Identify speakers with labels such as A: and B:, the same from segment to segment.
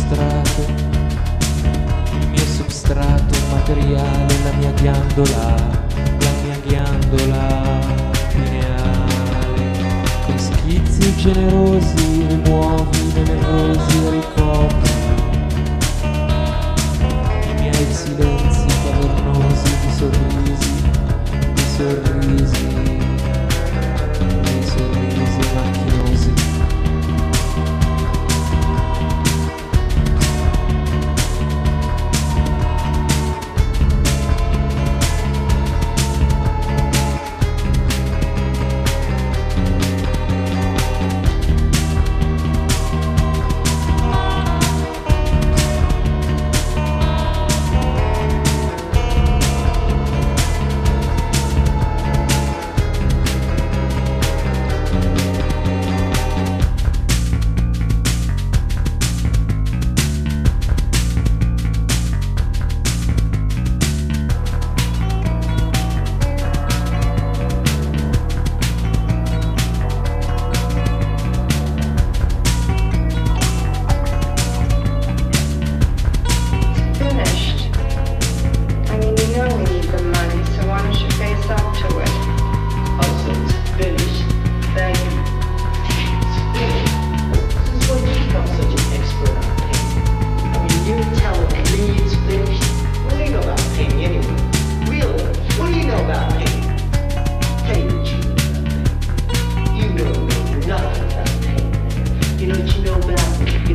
A: strade, il mio substrato materiale, la mia ghiandola, la mia ghiandola pineale, con schizzi generosi, rimuovi venerosi, ricopri i miei silenzi cavernosi di sorrisi, di sorrisi.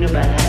B: Global.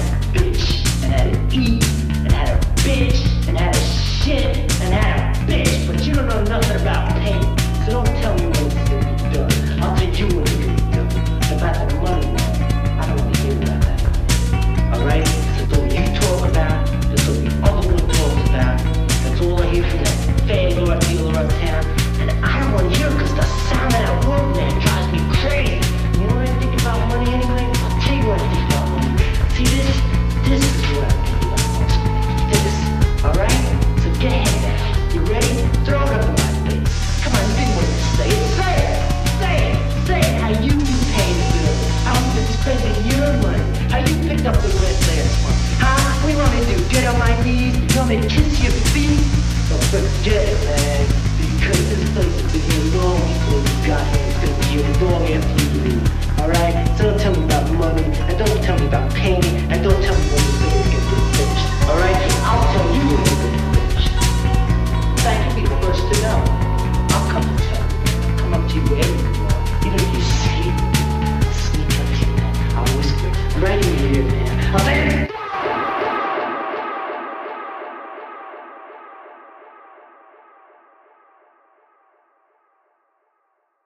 B: 감사합니다.